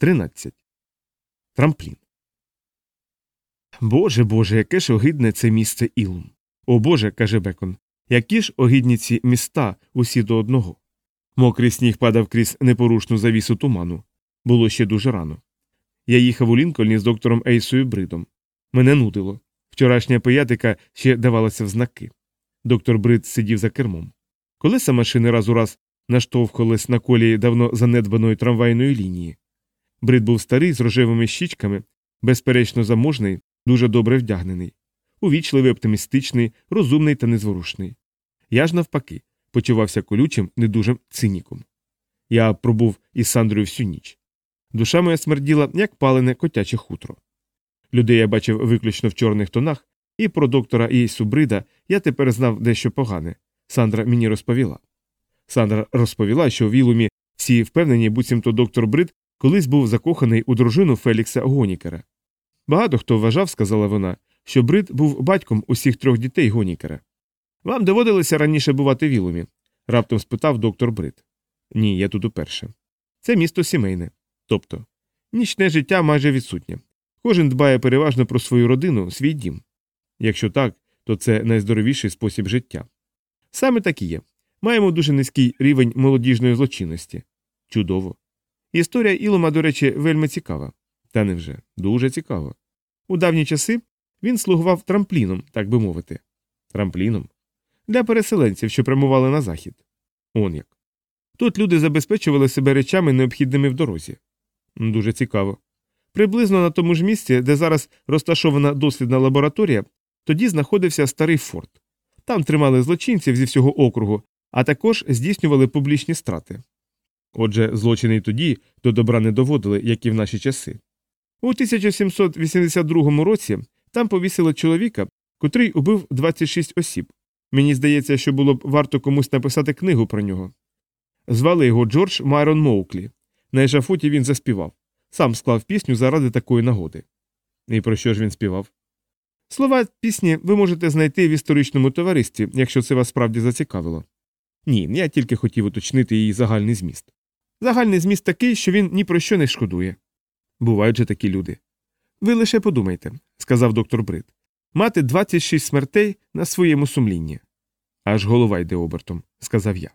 13. Трамплін. Боже Боже, яке ж огидне це місце Ілум. О Боже, каже Бекон, які ж огидні ці міста усі до одного. Мокрий сніг падав крізь непорушну завісу туману. Було ще дуже рано. Я їхав у Лінкольні з доктором Ейсою Бридом. Мене нудило. Вчорашня пиятика ще давалася в знаки. Доктор Брид сидів за кермом. Колеса машини раз у раз наштовхувались на колії давно занедбаної трамвайної лінії. Брид був старий з рожевими щічками, безперечно заможний, дуже добре вдягнений, увічливий, оптимістичний, розумний та незворушний. Я ж навпаки, почувався колючим, недужим циніком. Я пробув із Сандрою всю ніч. Душа моя смерділа, як палене котяче хутро. Людей я бачив виключно в чорних тонах, і про доктора Єйсу Брида я тепер знав дещо погане. Сандра мені розповіла. Сандра розповіла, що в Вілумі всі впевнені, буцімто доктор Брид колись був закоханий у дружину Фелікса Гонікера. Багато хто вважав, сказала вона, що Брид був батьком усіх трьох дітей Гонікера. Вам доводилося раніше бувати в Вілумі? раптом спитав доктор Брид. Ні, я тут уперше. Це місто сімейне. Тобто, нічне життя майже відсутнє. Кожен дбає переважно про свою родину, свій дім. Якщо так, то це найздоровіший спосіб життя. Саме так і є. Маємо дуже низький рівень молодіжної злочинності. Чудово. Історія Ілома, до речі, вельми цікава. Та невже дуже цікаво. У давні часи він слугував трампліном, так би мовити. Трампліном? Для переселенців, що прямували на захід. Он як. Тут люди забезпечували себе речами, необхідними в дорозі. Дуже цікаво. Приблизно на тому ж місці, де зараз розташована дослідна лабораторія, тоді знаходився старий форт. Там тримали злочинців зі всього округу, а також здійснювали публічні страти. Отже, злочини й тоді до добра не доводили, як і в наші часи. У 1782 році там повісили чоловіка, котрий убив 26 осіб. Мені здається, що було б варто комусь написати книгу про нього. Звали його Джордж Майрон Моуклі. На ешафоті він заспівав. Сам склав пісню заради такої нагоди. І про що ж він співав? Слова пісні ви можете знайти в історичному товаристві, якщо це вас справді зацікавило. Ні, я тільки хотів уточнити її загальний зміст. Загальний зміст такий, що він ні про що не шкодує. Бувають же такі люди. Ви лише подумайте, сказав доктор Брид. Мати 26 смертей на своєму сумлінні. Аж голова йде обертом, сказав я.